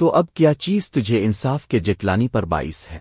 تو اب کیا چیز تجھے انصاف کے جٹلانی پر باعث ہے؟